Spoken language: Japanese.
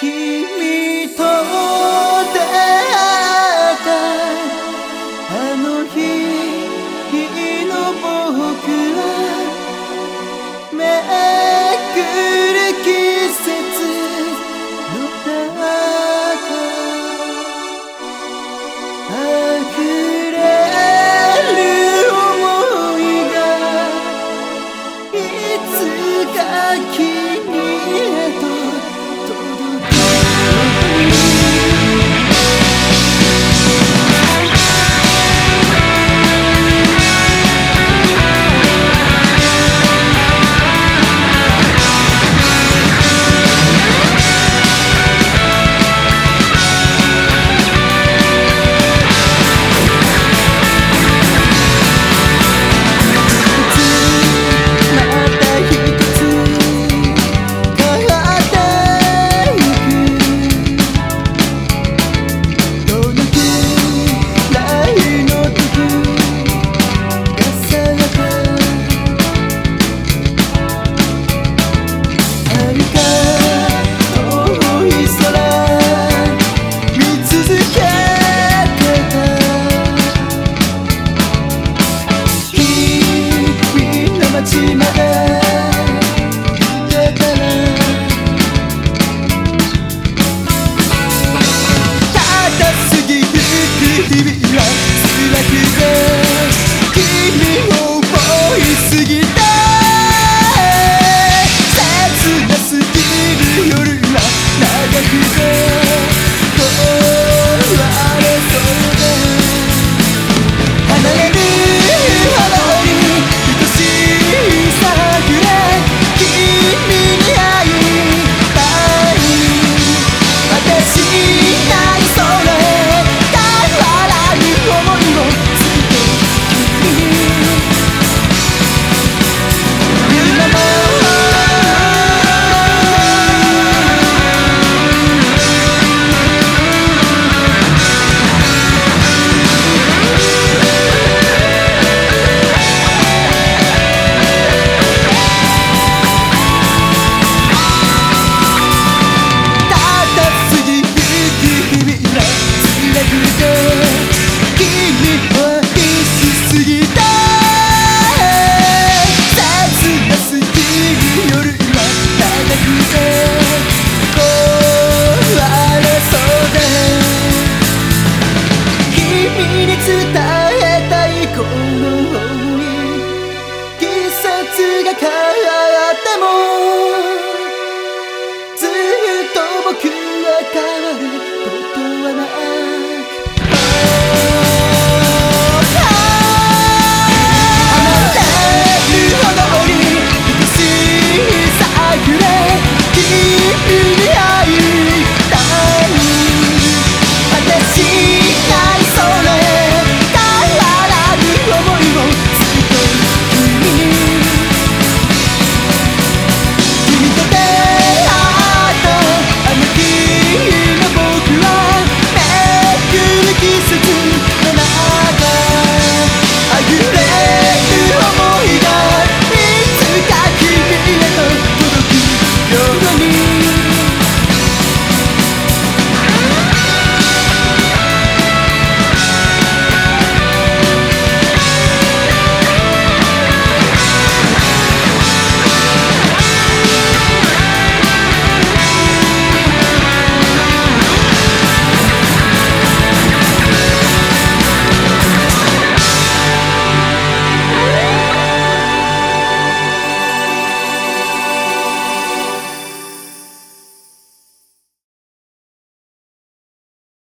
君と Baby, yeah.